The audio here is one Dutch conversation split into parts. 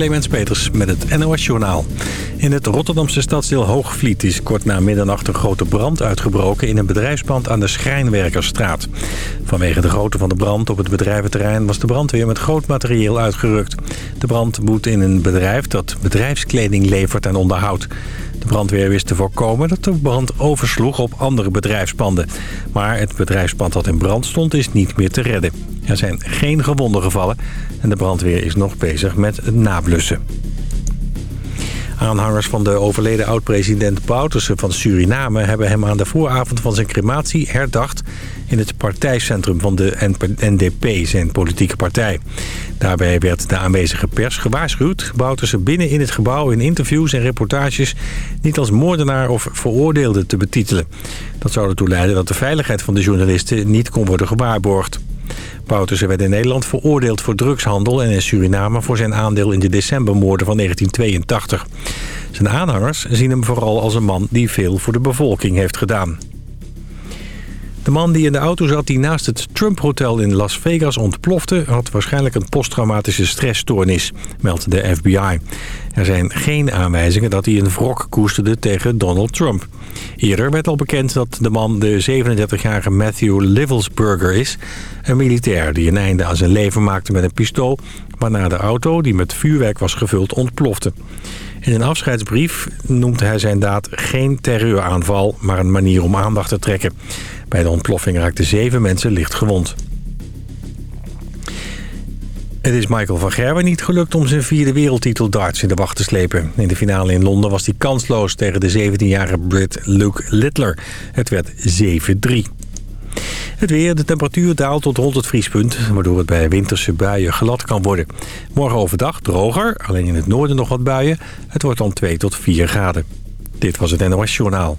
Clemens Peters met het NOS Journaal. In het Rotterdamse stadsdeel Hoogvliet is kort na middernacht een grote brand uitgebroken... in een bedrijfspand aan de Schrijnwerkerstraat. Vanwege de grootte van de brand op het bedrijventerrein... was de brandweer met groot materieel uitgerukt. De brand woedt in een bedrijf dat bedrijfskleding levert en onderhoudt. De brandweer wist te voorkomen dat de brand oversloeg op andere bedrijfspanden. Maar het bedrijfspand dat in brand stond is niet meer te redden. Er zijn geen gewonden gevallen en de brandweer is nog bezig met het nablussen. Aanhangers van de overleden oud-president Bouterse van Suriname... hebben hem aan de vooravond van zijn crematie herdacht... in het partijcentrum van de NDP, zijn politieke partij. Daarbij werd de aanwezige pers gewaarschuwd... Bouterse binnen in het gebouw in interviews en reportages... niet als moordenaar of veroordeelde te betitelen. Dat zou ertoe leiden dat de veiligheid van de journalisten... niet kon worden gewaarborgd. Bouterse werd in Nederland veroordeeld voor drugshandel... en in Suriname voor zijn aandeel in de decembermoorden van 1982. Zijn aanhangers zien hem vooral als een man die veel voor de bevolking heeft gedaan. De man die in de auto zat die naast het Trump-hotel in Las Vegas ontplofte... had waarschijnlijk een posttraumatische stressstoornis, meldt de FBI. Er zijn geen aanwijzingen dat hij een wrok koesterde tegen Donald Trump. Eerder werd al bekend dat de man de 37-jarige Matthew Livelsburger is... een militair die een einde aan zijn leven maakte met een pistool... waarna de auto, die met vuurwerk was gevuld, ontplofte. In een afscheidsbrief noemt hij zijn daad geen terreuraanval... maar een manier om aandacht te trekken. Bij de ontploffing raakten zeven mensen licht gewond. Het is Michael van Gerwen niet gelukt om zijn vierde wereldtitel darts in de wacht te slepen. In de finale in Londen was hij kansloos tegen de 17-jarige Brit Luke Littler. Het werd 7-3. Het weer, de temperatuur daalt tot rond het vriespunt... waardoor het bij winterse buien glad kan worden. Morgen overdag droger, alleen in het noorden nog wat buien. Het wordt dan 2 tot 4 graden. Dit was het NOS Journaal.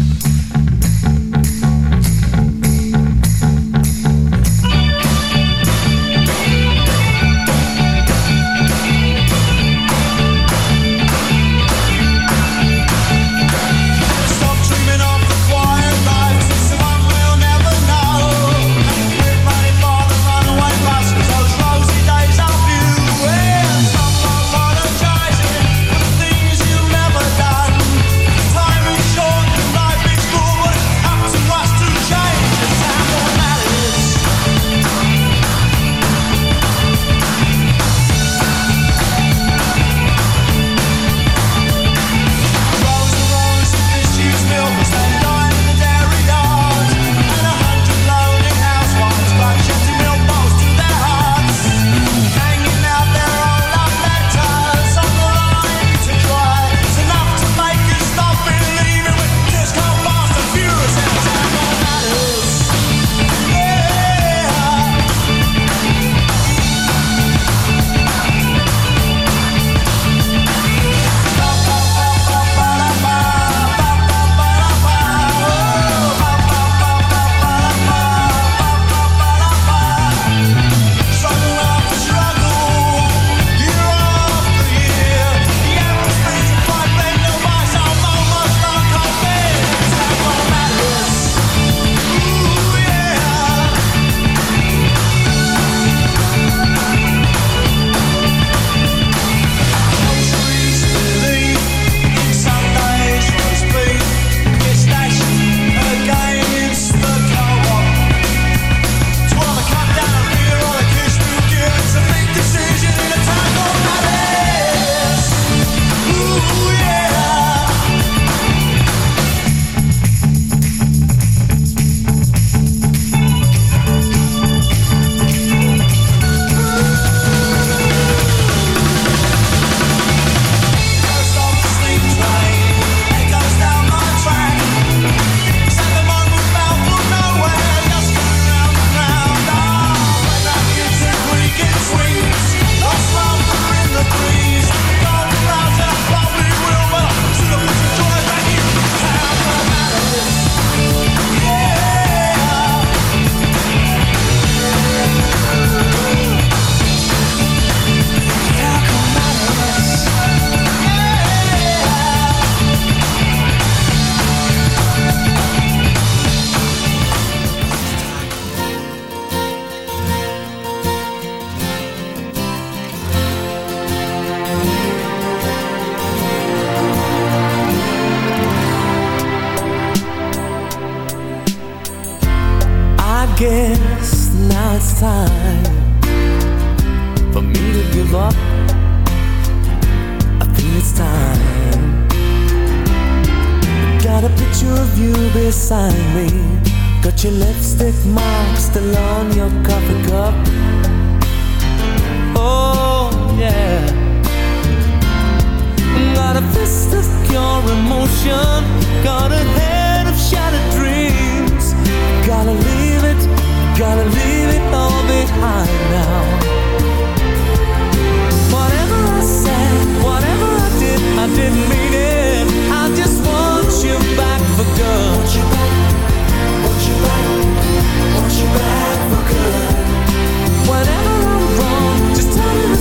coffee cup. Oh, yeah. Got a fist of pure emotion. Got a head of shattered dreams. Gotta leave it, gotta leave it all behind now. Whatever I said, whatever I did, I didn't mean it. I just want you back for good. Want you back, want you back, want you back.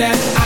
that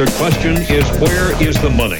unanswered question is where is the money?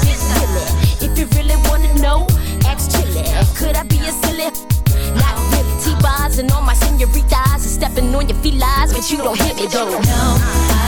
fluffy lies, but you don't hit me though. No.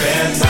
Fantastic.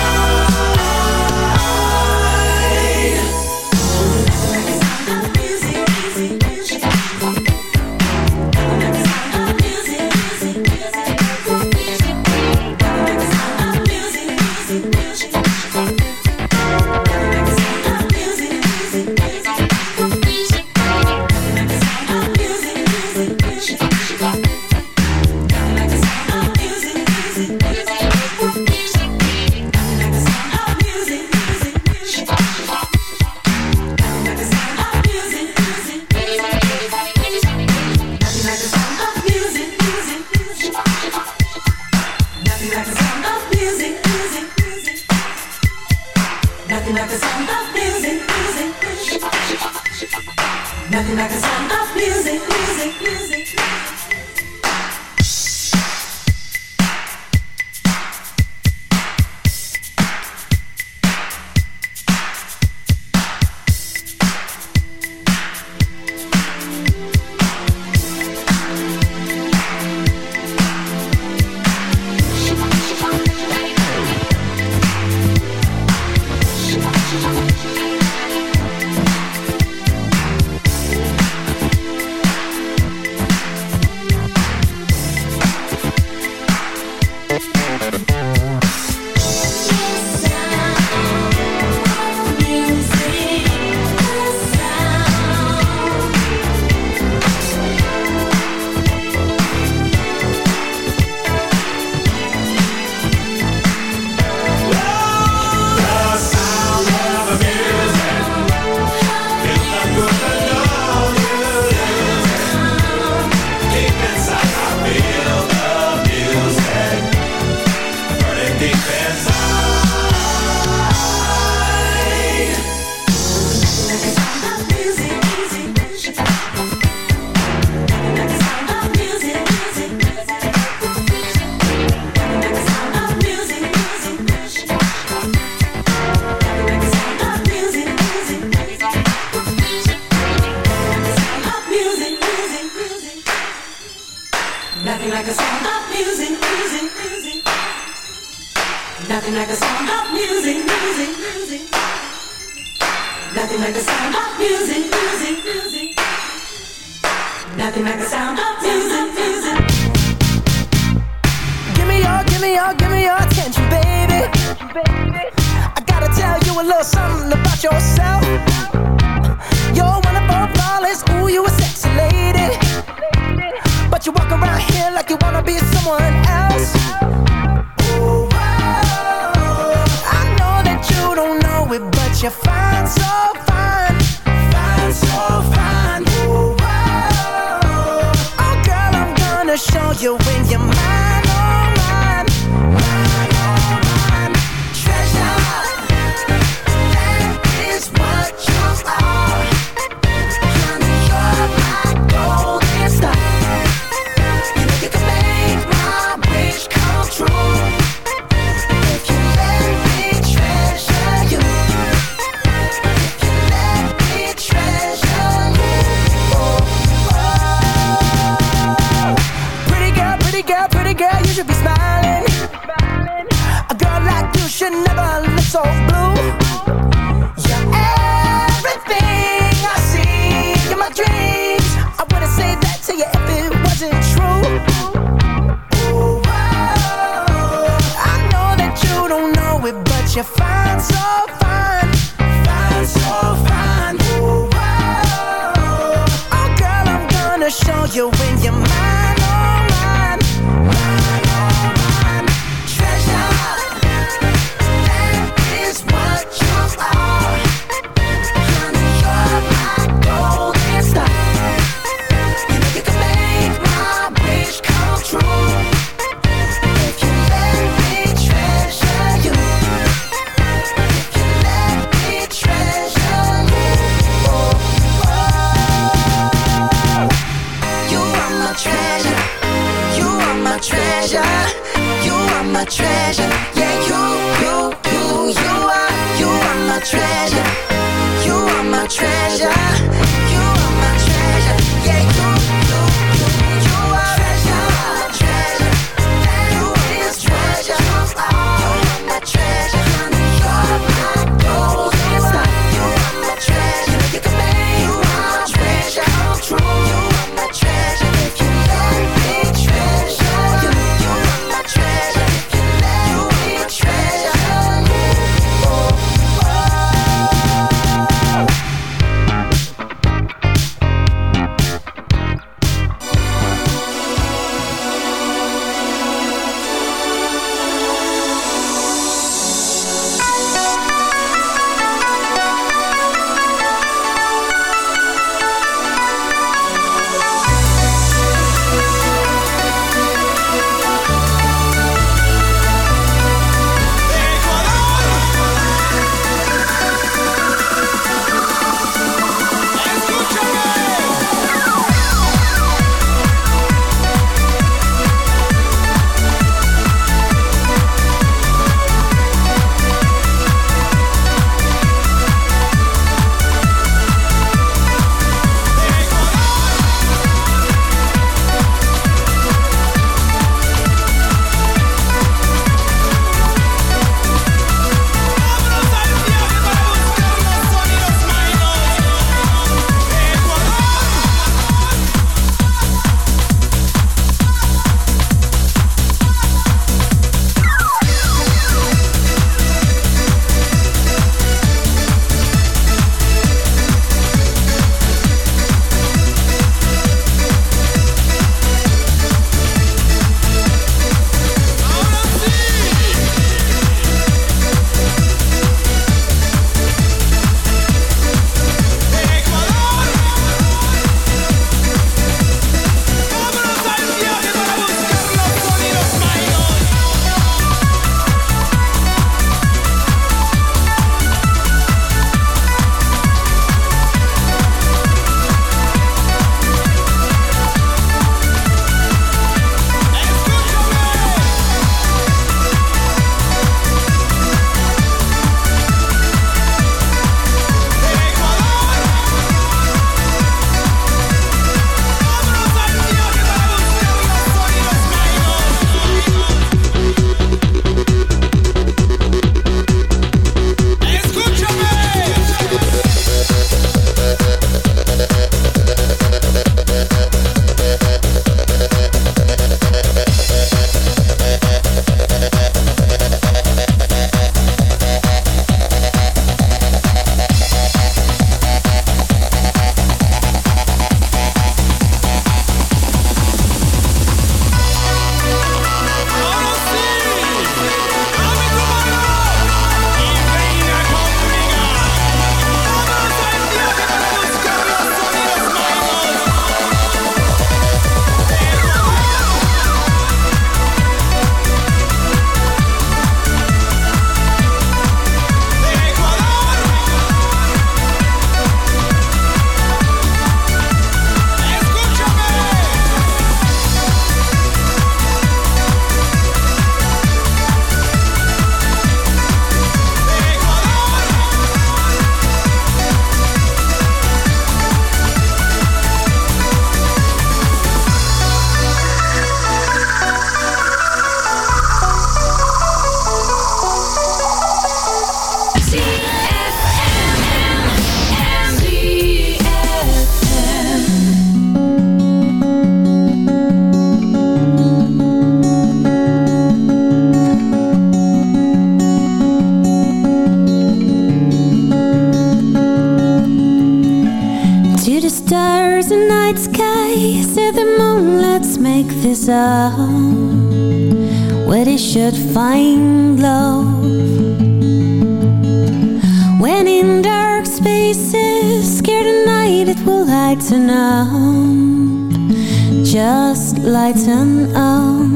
just lighten up.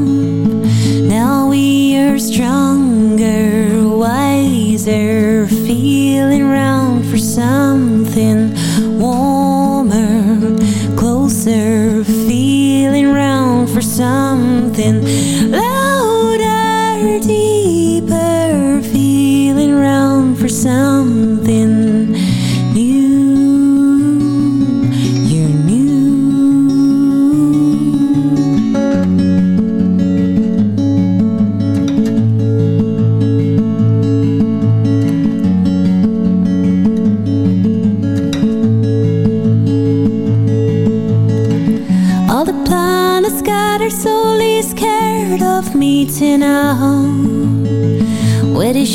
Now we are stronger, wiser Feeling round for something warmer Closer, feeling round for something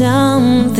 something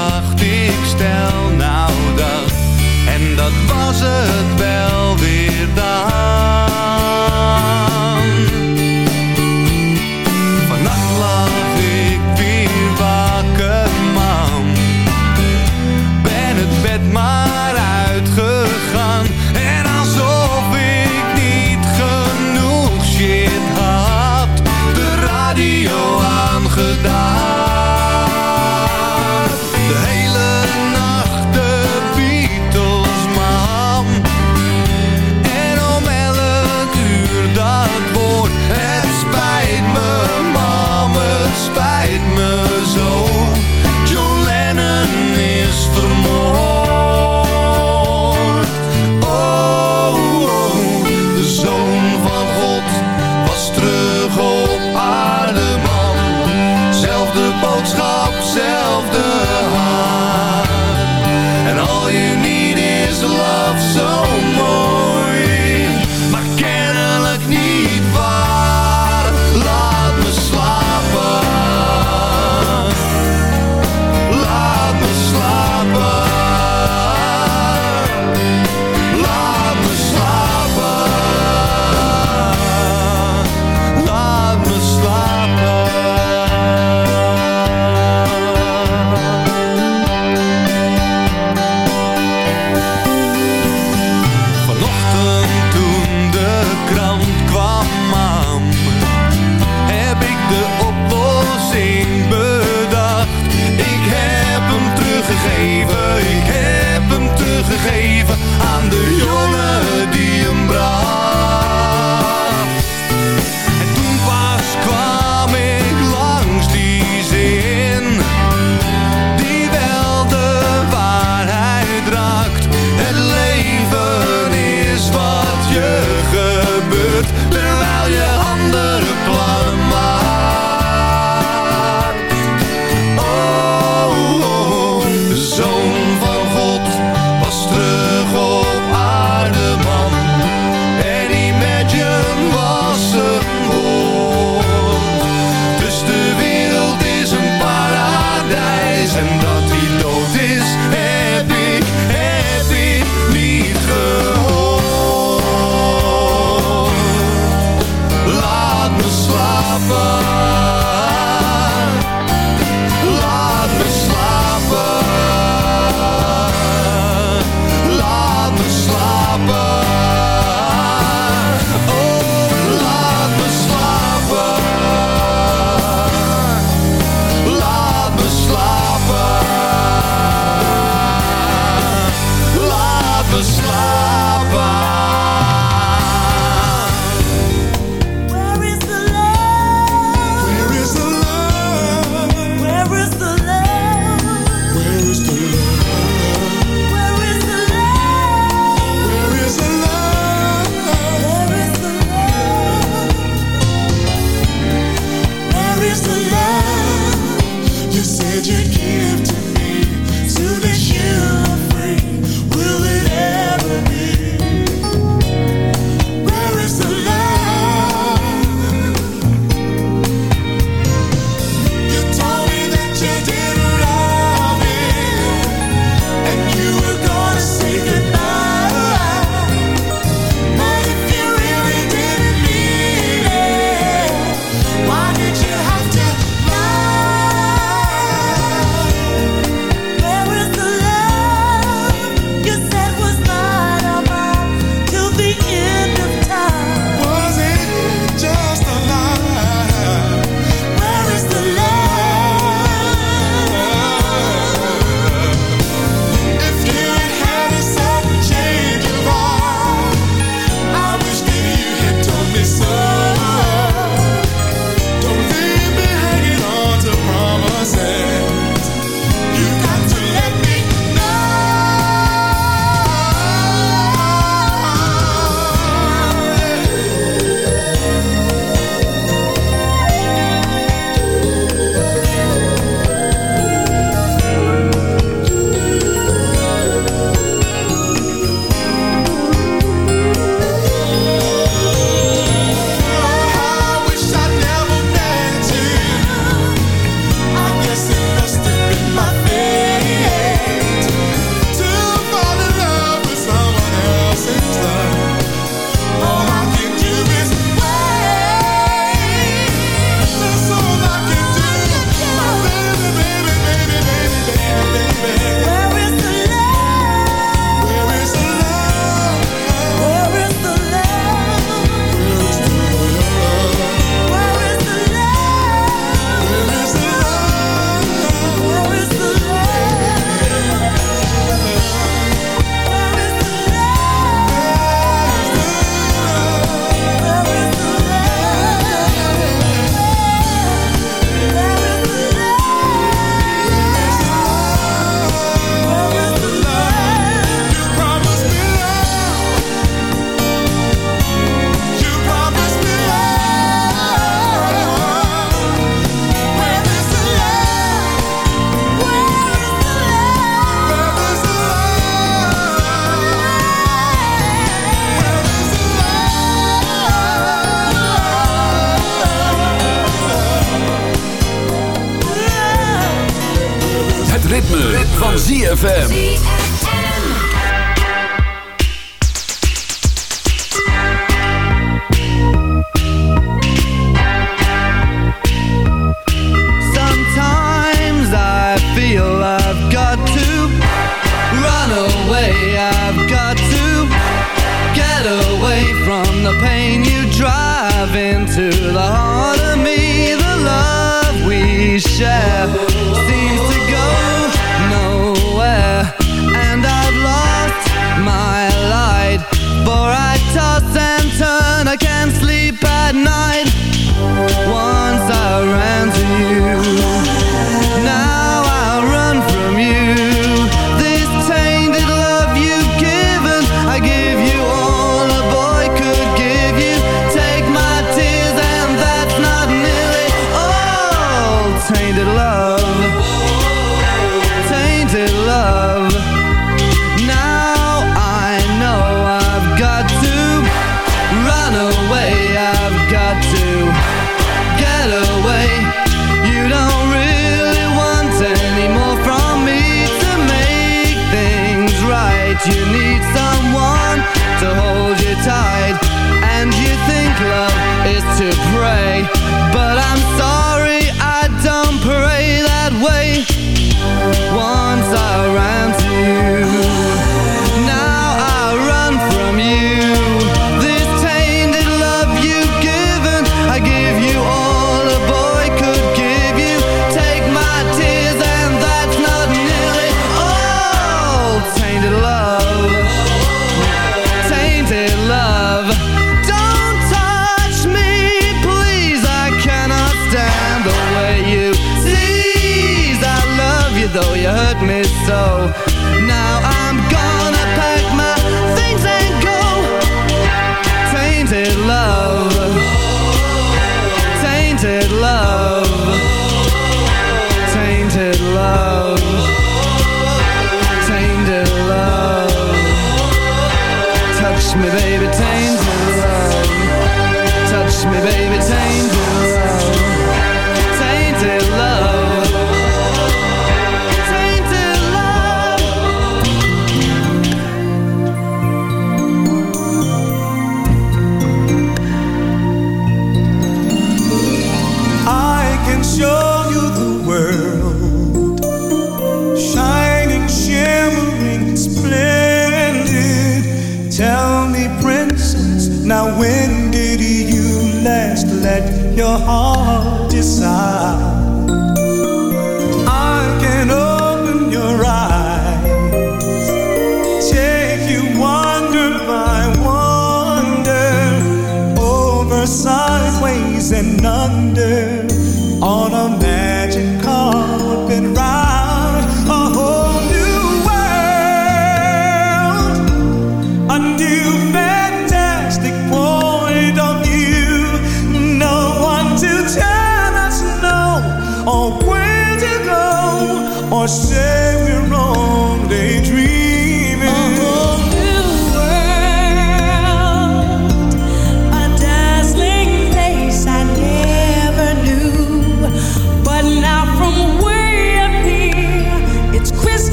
stel nou dat. En dat was het